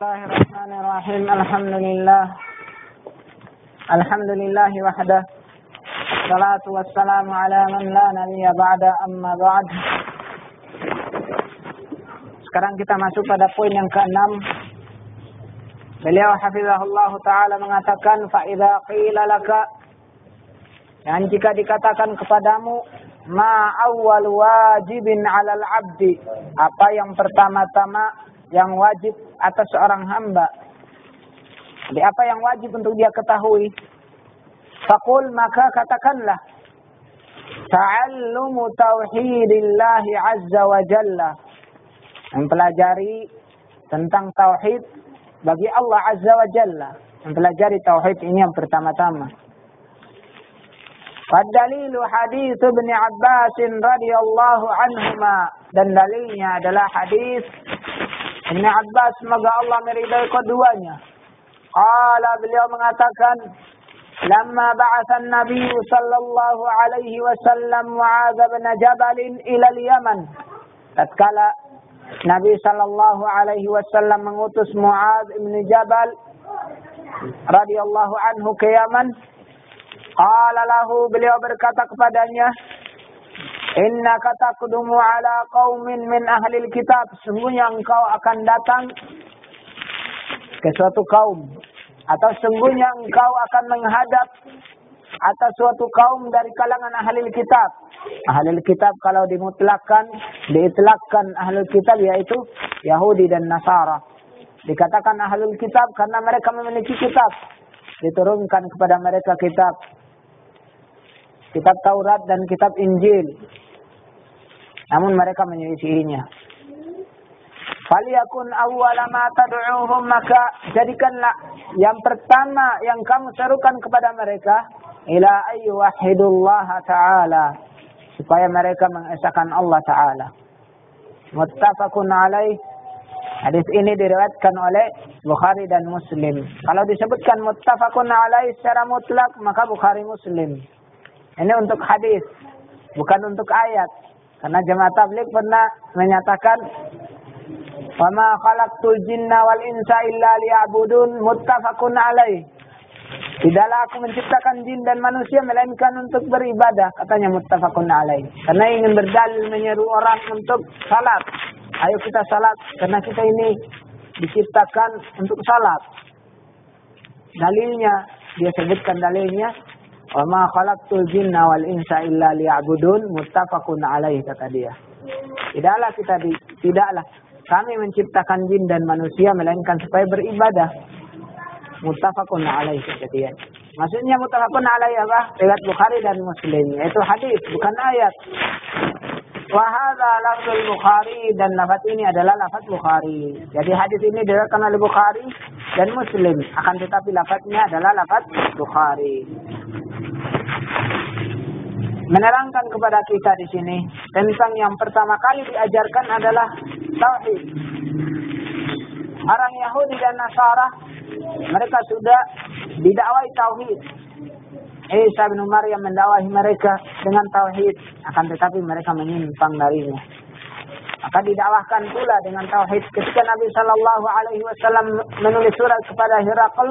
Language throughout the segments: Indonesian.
الله الرحمن الرحيم الحمد لله الحمد لله وحده الصلاة والسلام على من لا نبي بعد أما بعد Sekarang kita masuk pada poin yang keenam. Beliau hafizahullah taala mengatakan fa idza qila laka dan jika dikatakan kepadamu ma awwal wajibin 'alal 'abdi apa yang pertama-tama yang wajib atas seorang hamba. Jadi apa yang wajib untuk dia ketahui? Fakul maka katakanlah ta'allumu tauhidillah azza wa jalla. Mempelajari tentang tauhid bagi Allah azza wa jalla. Mempelajari tauhid ini yang pertama-tama. Wadalilu hadis Ibn Abbas radhiyallahu anhuma dan dalilnya adalah hadis Ibn Abbas semoga Allah meridai keduanya. Qala beliau mengatakan, "Lamma ba'atha an-nabiy sallallahu alaihi wasallam Mu'adz bin Jabal ila al-Yaman." Tatkala Nabi sallallahu alaihi wasallam mengutus Mu'adz bin Jabal radhiyallahu anhu ke Yaman, qala lahu beliau berkata kepadanya, Innaka taqdumu ala qaumin min ahli kitab. Sungguhnya engkau akan datang ke suatu kaum. Atau sungguhnya engkau akan menghadap atas suatu kaum dari kalangan ahli kitab. Ahli kitab kalau dimutlakan, diitlakkan ahli kitab yaitu Yahudi dan Nasara. Dikatakan ahli kitab karena mereka memiliki kitab. Diturunkan kepada mereka kitab kitab Taurat dan kitab Injil. Namun mereka menyelisihinya. Faliyakun awwala ma tad'uhum maka jadikanlah yang pertama yang kamu serukan kepada mereka ila ayyu wahidullah ta'ala supaya mereka mengesahkan Allah taala. Muttafaqun alaih Hadis ini diriwayatkan oleh Bukhari dan Muslim. Kalau disebutkan muttafaqun alaih secara mutlak maka Bukhari Muslim. Ini untuk hadis, bukan untuk ayat. Karena jemaah tablik pernah menyatakan Wama khalaqtul jinna wal insa illa liya'budun muttafaqun alaih. Tidaklah aku menciptakan jin dan manusia melainkan untuk beribadah, katanya muttafaqun alaih. Karena ingin berdalil menyeru orang untuk salat. Ayo kita salat karena kita ini diciptakan untuk salat. Dalilnya, dia sebutkan dalilnya Wa ma khalaqtul jinna wal insa illa liya'budun muttafaqun alaih kata dia. Tidaklah kita di, tidaklah kami menciptakan jin dan manusia melainkan supaya beribadah. Muttafaqun alaih kata dia. Maksudnya muttafaqun alaih apa? Riwayat Bukhari dan Muslim. Itu hadis bukan ayat. Wa hadza lafzul Bukhari dan lafaz ini adalah lafaz Bukhari. Jadi hadis ini diriwayatkan oleh Bukhari dan Muslim. Akan tetapi lafaznya adalah lafaz Bukhari menerangkan kepada kita di sini tentang yang pertama kali diajarkan adalah tauhid. Orang Yahudi dan Nasara mereka sudah didakwai tauhid. Isa bin Maryam mendakwahi mereka dengan tauhid, akan tetapi mereka menyimpang darinya. Maka didakwahkan pula dengan tauhid ketika Nabi Shallallahu Alaihi Wasallam menulis surat kepada Herakl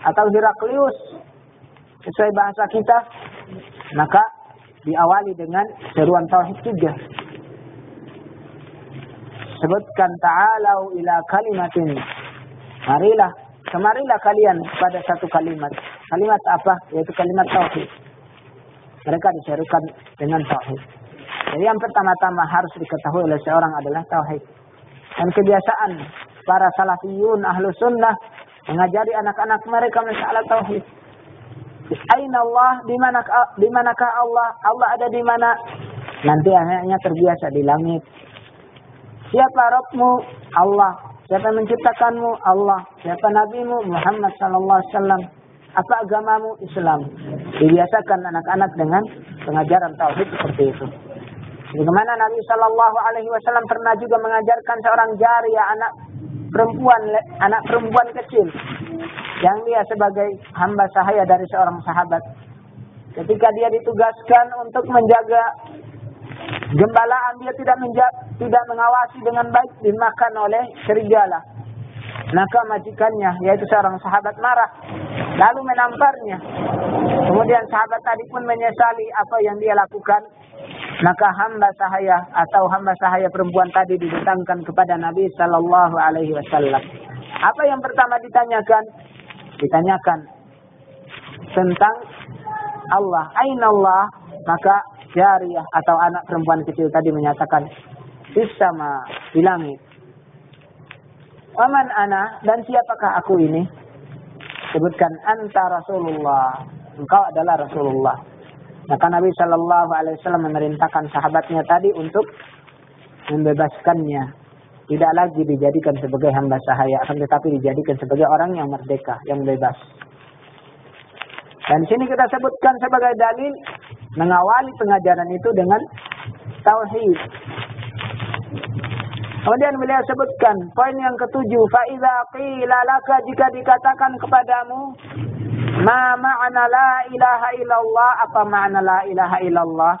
atau Heraklius sesuai bahasa kita, maka diawali dengan seruan tauhid juga. Sebutkan ta'alau ila kalimatin. Marilah, kemarilah kalian pada satu kalimat. Kalimat apa? Yaitu kalimat tauhid. Mereka diserukan dengan tauhid. Jadi yang pertama-tama harus diketahui oleh seorang adalah tauhid. Dan kebiasaan para salafiyun ahlu sunnah mengajari anak-anak mereka masalah tauhid. Aina Allah, di mana di manakah Allah? Allah ada di mana? Nanti anaknya terbiasa di langit. Siapa Rabbmu? Allah. Siapa menciptakanmu? Allah. Siapa nabimu? Muhammad sallallahu alaihi wasallam. Apa agamamu? Islam. Dibiasakan anak-anak dengan pengajaran tauhid seperti itu. Bagaimana Nabi Shallallahu Alaihi Wasallam pernah juga mengajarkan seorang jari anak perempuan anak perempuan kecil yang dia sebagai hamba sahaya dari seorang sahabat. Ketika dia ditugaskan untuk menjaga gembalaan, dia tidak menja tidak mengawasi dengan baik dimakan oleh serigala. Maka majikannya, yaitu seorang sahabat marah. Lalu menamparnya. Kemudian sahabat tadi pun menyesali apa yang dia lakukan. Maka hamba sahaya atau hamba sahaya perempuan tadi didatangkan kepada Nabi Sallallahu Alaihi Wasallam. Apa yang pertama ditanyakan? Ditanyakan tentang Allah. Aina Allah? Maka jariah atau anak perempuan kecil tadi menyatakan sama di langit. Waman ana dan siapakah aku ini? Sebutkan anta Rasulullah. Engkau adalah Rasulullah. Maka Nabi Shallallahu Alaihi Wasallam memerintahkan sahabatnya tadi untuk membebaskannya. Tidak lagi dijadikan sebagai hamba sahaya, akan tetapi dijadikan sebagai orang yang merdeka, yang bebas. Dan di sini kita sebutkan sebagai dalil mengawali pengajaran itu dengan tauhid. Kemudian beliau sebutkan poin yang ketujuh, faida qila laka jika dikatakan kepadamu ma ma'na la ilaha illallah apa makna la ilaha illallah?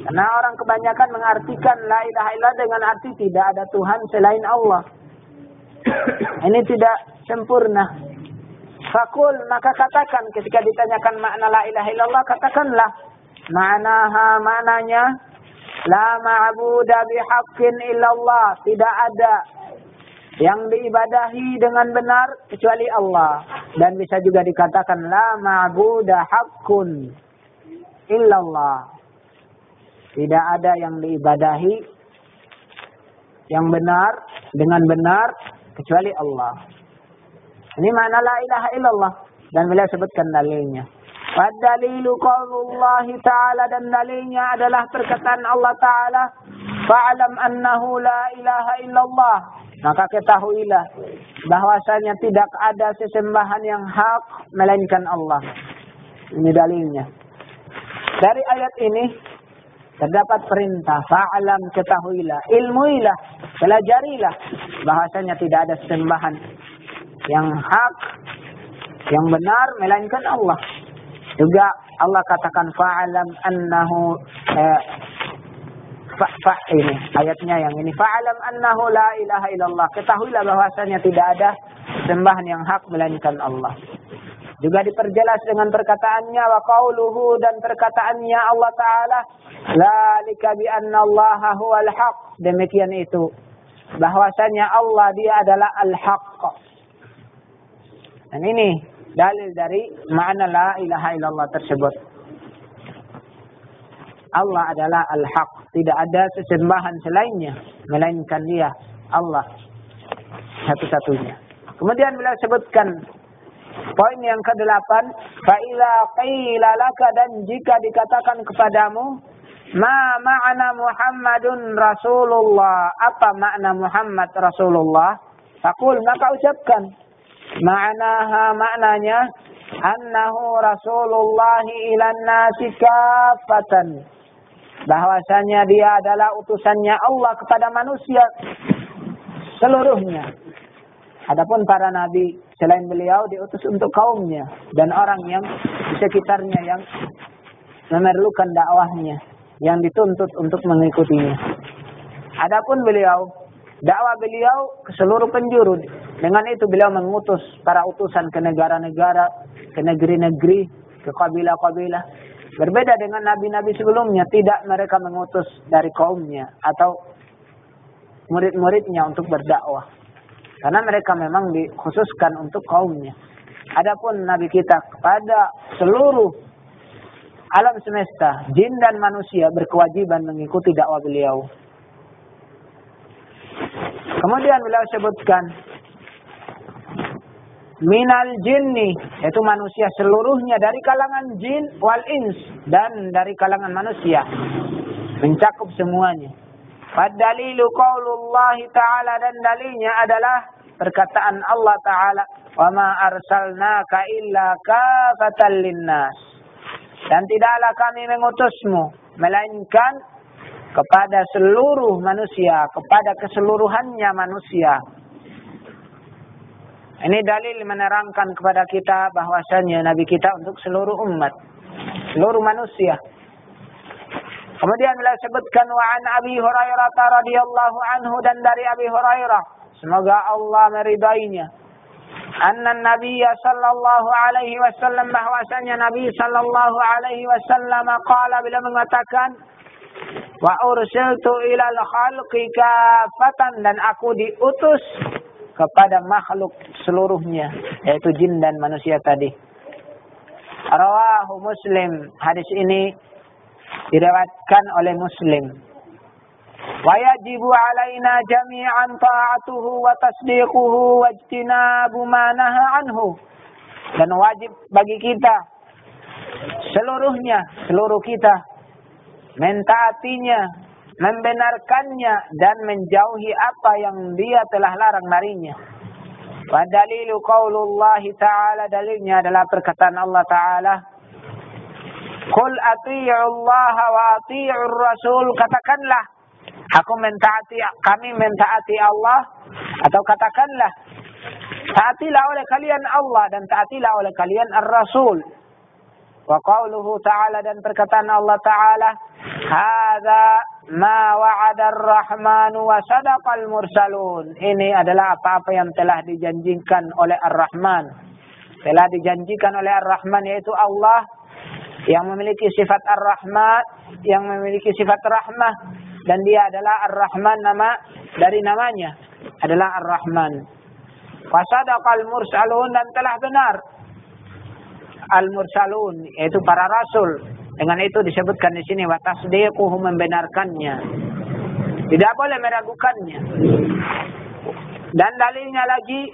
Karena orang kebanyakan mengartikan la ilaha illallah dengan arti tidak ada Tuhan selain Allah. Ini tidak sempurna. Fakul maka katakan ketika ditanyakan makna la ilaha illallah katakanlah ma'naha maknanya la ma'budu bihaqqin illallah tidak ada yang diibadahi dengan benar kecuali Allah dan bisa juga dikatakan la ma'budu haqqun illallah tidak ada yang diibadahi yang benar dengan benar kecuali Allah ini makna la ilaha illallah. Dan beliau sebutkan dalilnya. Wadalilu qaulullah ta'ala dan dalilnya adalah perkataan Allah ta'ala. Fa'alam annahu la ilaha illallah. Maka ketahuilah bahwasanya tidak ada sesembahan yang hak melainkan Allah. Ini dalilnya. Dari ayat ini terdapat perintah fa'alam ketahuilah ilmuilah pelajarilah bahwasanya tidak ada sesembahan yang hak, yang benar melainkan Allah. Juga Allah katakan fa'alam annahu eh, fa, fa ini ayatnya yang ini fa'alam annahu la ilaha illallah. Ketahuilah bahwasanya tidak ada sembahan yang hak melainkan Allah. Juga diperjelas dengan perkataannya wa qauluhu dan perkataannya Allah taala zalika bi anna Allah huwal haq. Demikian itu bahwasanya Allah dia adalah al-haq dan ini dalil dari makna la ilaha illallah tersebut. Allah adalah al-haq. Tidak ada sesembahan selainnya. Melainkan dia. Allah. Satu-satunya. Kemudian beliau sebutkan poin yang ke-8. Fa'ila qila laka dan jika dikatakan kepadamu. Ma ma'ana Muhammadun Rasulullah. Apa makna Muhammad Rasulullah? Fakul maka ucapkan. Ma'naha maknanya annahu Rasulullah ilan nasi kafatan. Bahwasanya dia adalah utusannya Allah kepada manusia seluruhnya. Adapun para nabi selain beliau diutus untuk kaumnya dan orang yang di sekitarnya yang memerlukan dakwahnya yang dituntut untuk mengikutinya. Adapun beliau dakwah beliau ke seluruh penjuru dengan itu beliau mengutus para utusan ke negara-negara, ke negeri-negeri, ke kabilah-kabilah. Berbeda dengan nabi-nabi sebelumnya, tidak mereka mengutus dari kaumnya atau murid-muridnya untuk berdakwah. Karena mereka memang dikhususkan untuk kaumnya. Adapun nabi kita kepada seluruh alam semesta, jin dan manusia berkewajiban mengikuti dakwah beliau. Kemudian beliau sebutkan minal jinni yaitu manusia seluruhnya dari kalangan jin wal ins dan dari kalangan manusia. Mencakup semuanya. Fadalilu qaulullah ta'ala dan dalilnya adalah perkataan Allah ta'ala wa ma arsalnaka illa kafatan linnas. Dan tidaklah kami mengutusmu melainkan kepada seluruh manusia kepada keseluruhannya manusia ini dalil menerangkan kepada kita bahwasanya Nabi kita untuk seluruh umat, seluruh manusia. Kemudian beliau sebutkan wa an Abi Hurairah radhiyallahu anhu dan dari Abi Hurairah semoga Allah meridainya anna Nabi sallallahu alaihi wasallam bahwasanya Nabi sallallahu alaihi wasallam qala bila mengatakan wa ursiltu ilal khalqi kafatan dan aku diutus kepada makhluk seluruhnya yaitu jin dan manusia tadi. Rawahu Muslim. Hadis ini diriwayatkan oleh Muslim. Jami'an ta'atuhu wa tasdiquhu wa ijtinabu ma naha anhu. Dan wajib bagi kita seluruhnya, seluruh kita mentaatinya, membenarkannya dan menjauhi apa yang dia telah larang darinya. Wa dalilu qaulullah ta'ala dalilnya adalah perkataan Allah Ta'ala Qul ati'u Allah wa ati'u Rasul katakanlah aku mentaati kami mentaati Allah atau katakanlah taatilah oleh kalian Allah dan taatilah oleh kalian Ar-Rasul Wa qawluhu ta'ala dan perkataan Allah ta'ala Hada ma wa'ada ar-Rahman wa sadaqal mursalun Ini adalah apa-apa yang telah dijanjikan oleh Ar-Rahman. Telah dijanjikan oleh Ar-Rahman yaitu Allah Yang memiliki sifat Ar-Rahman Yang memiliki sifat rahmah. Dan dia adalah Ar-Rahman nama dari namanya Adalah Ar-Rahman. Wa sadaqal mursalun dan telah benar. Al-mursalun yaitu para rasul. Dengan itu disebutkan di sini watasdiquhu membenarkannya. Tidak boleh meragukannya. Dan dalilnya lagi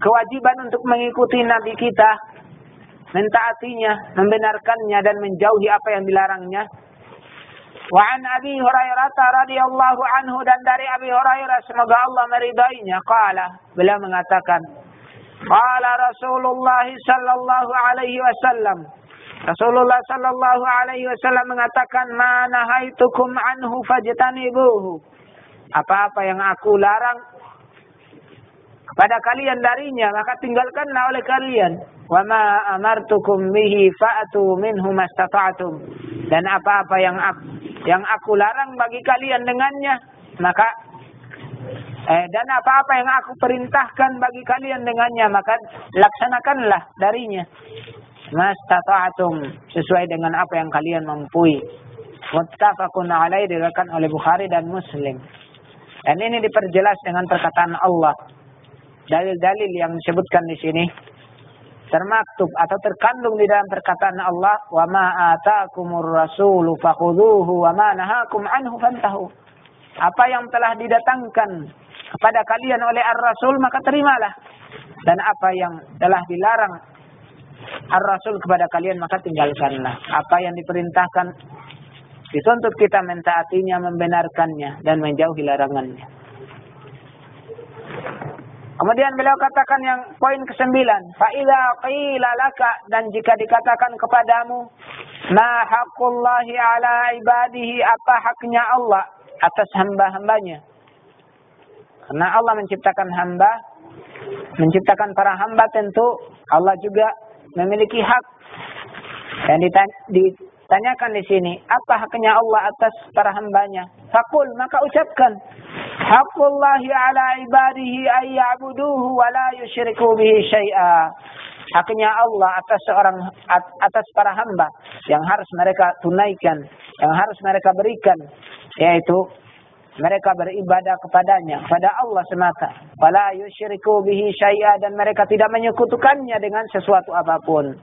kewajiban untuk mengikuti nabi kita, mentaatinya, membenarkannya dan menjauhi apa yang dilarangnya. Wa an Abi Hurairah radhiyallahu anhu dan dari Abi Hurairah semoga Allah meridainya qala beliau mengatakan Qala Rasulullah sallallahu alaihi wasallam Rasulullah sallallahu alaihi wasallam mengatakan mana haitukum anhu fajtanibuhu. Apa-apa yang aku larang kepada kalian darinya maka tinggalkanlah oleh kalian. Wa ma amartukum bihi fa'tu minhu mastata'tum. Dan apa-apa yang aku, yang aku larang bagi kalian dengannya maka Eh, dan apa-apa yang aku perintahkan bagi kalian dengannya, maka laksanakanlah darinya. Mastata'atum. Sesuai dengan apa yang kalian mampu. Muttafaqun alaih diriwayatkan oleh Bukhari dan Muslim. Dan ini diperjelas dengan perkataan Allah. Dalil-dalil yang disebutkan di sini termaktub atau terkandung di dalam perkataan Allah, "Wa ma ataakumur rasulu fakhuduhu wa ma nahakum anhu fantahu." Apa yang telah didatangkan kepada kalian oleh Ar-Rasul maka terimalah. Dan apa yang telah dilarang Ar-Rasul kepada kalian maka tinggalkanlah. Apa yang diperintahkan dituntut kita mentaatinya, membenarkannya dan menjauhi larangannya. Kemudian beliau katakan yang poin ke-9, faida qila laka dan jika dikatakan kepadamu ma ala ibadihi apa haknya Allah atas hamba-hambanya karena Allah menciptakan hamba, menciptakan para hamba tentu Allah juga memiliki hak. Dan ditanyakan di sini, apa haknya Allah atas para hambanya? Fakul, maka ucapkan, Hakullahi ala ibadihi ayya'buduhu wa la yushriku bihi syai'a. Haknya Allah atas seorang atas para hamba yang harus mereka tunaikan, yang harus mereka berikan, yaitu mereka beribadah kepadanya pada Allah semata. Fala yusyriku bihi syai'a dan mereka tidak menyekutukannya dengan sesuatu apa pun.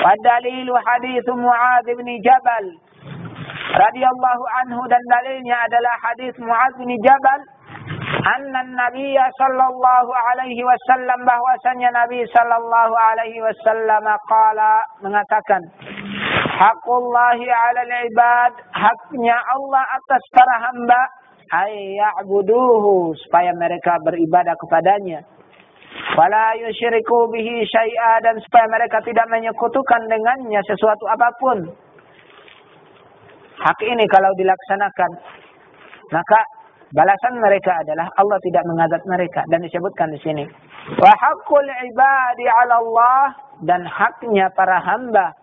Wa dalilu hadis Muadz bin Jabal. Radhiyallahu anhu dan dalilnya adalah hadis Muadz bin Jabal. Anna Nabi sallallahu alaihi wasallam bahwasanya Nabi sallallahu alaihi wasallam qala mengatakan Hakullahi ala ibad. Haknya Allah atas para hamba. Ayya'buduhu supaya mereka beribadah kepadanya. Fala yusyriku bihi syai'a. Dan supaya mereka tidak menyekutukan dengannya sesuatu apa pun. Hak ini kalau dilaksanakan maka balasan mereka adalah Allah tidak mengazab mereka. Dan disebutkan di sini. Wa haqqul ibadi 'ala Allah. Dan haknya para hamba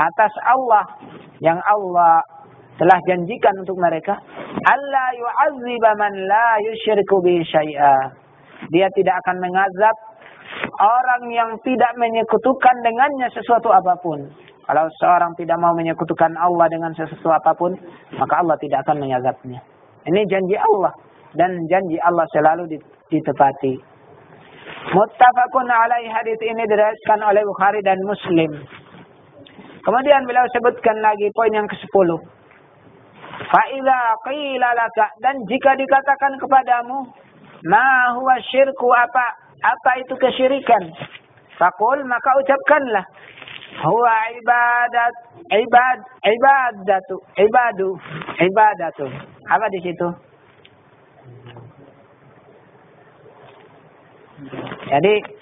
atas Allah yang Allah telah janjikan untuk mereka alla yu'azziba man la yusyriku bi syai'a. Dia tidak akan mengazab orang yang tidak menyekutukan dengannya sesuatu apa pun. Kalau seorang tidak mau menyekutukan Allah dengan sesuatu apa pun, maka Allah tidak akan mengazabnya. Ini janji Allah dan janji Allah selalu ditepati. Muttafaqun alaih hadis ini diriwayatkan oleh Bukhari dan Muslim. Kemudian beliau sebutkan lagi poin yang ke-10. Fa'idha qila laka dan jika dikatakan kepadamu ma huwa syirku apa apa itu kesyirikan? Fakul maka ucapkanlah huwa ibadat ibad ibadatu ibadu ibadatu. Apa di situ? Jadi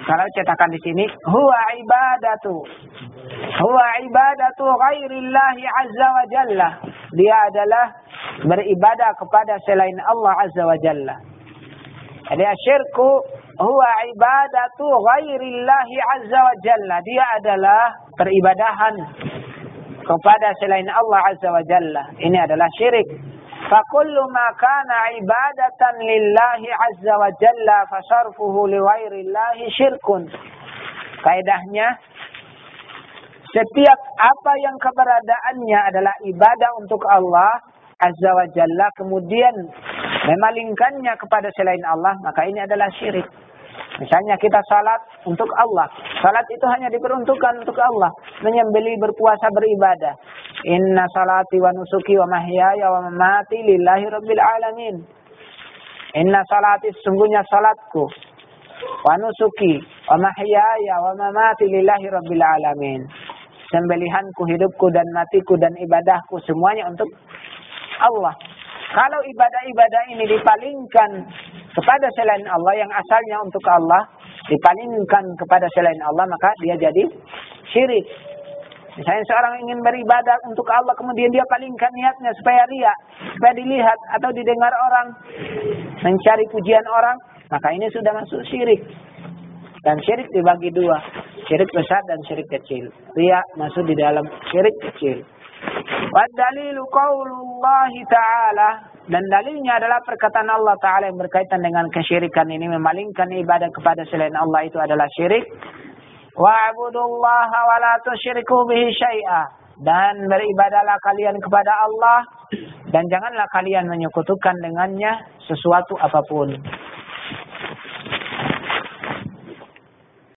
kalau cetakan di sini huwa ibadatu huwa ibadatu ghairillahi azza wa jalla. Dia adalah beribadah kepada selain Allah azza wa jalla. Jadi asyirku huwa ibadatu ghairillahi azza wa jalla. Dia adalah peribadahan kepada selain Allah azza wa jalla. Ini adalah syirik. فكل ما كان عبادة لله عز وجل فصرفه لغير الله شرك kaidahnya setiap apa yang keberadaannya adalah ibadah untuk Allah azza wa jalla kemudian memalingkannya kepada selain Allah maka ini adalah syirik Misalnya kita salat untuk Allah. Salat itu hanya diperuntukkan untuk Allah. Menyembeli, berpuasa, beribadah. Inna salati wa nusuki wa mahyaya wa mamati lillahi rabbil alamin. Inna salati sesungguhnya salatku. Wa nusuki wa mahyaya wa mamati lillahi rabbil alamin. Sembelihanku, hidupku dan matiku dan ibadahku semuanya untuk Allah. Kalau ibadah-ibadah ini dipalingkan kepada selain Allah yang asalnya untuk Allah, dipalingkan kepada selain Allah, maka dia jadi syirik. Misalnya seorang ingin beribadah untuk Allah, kemudian dia palingkan niatnya supaya riak, supaya dilihat atau didengar orang, mencari pujian orang, maka ini sudah masuk syirik. Dan syirik dibagi dua, syirik besar dan syirik kecil. Riak masuk di dalam syirik kecil. Wadalilu qaulullahi ta'ala dan dalilnya adalah perkataan Allah Ta'ala yang berkaitan dengan kesyirikan ini memalingkan ibadah kepada selain Allah itu adalah syirik. Wa'budullaha wa la tusyriku bihi syai'a dan beribadalah kalian kepada Allah dan janganlah kalian menyekutukan dengannya sesuatu apa pun.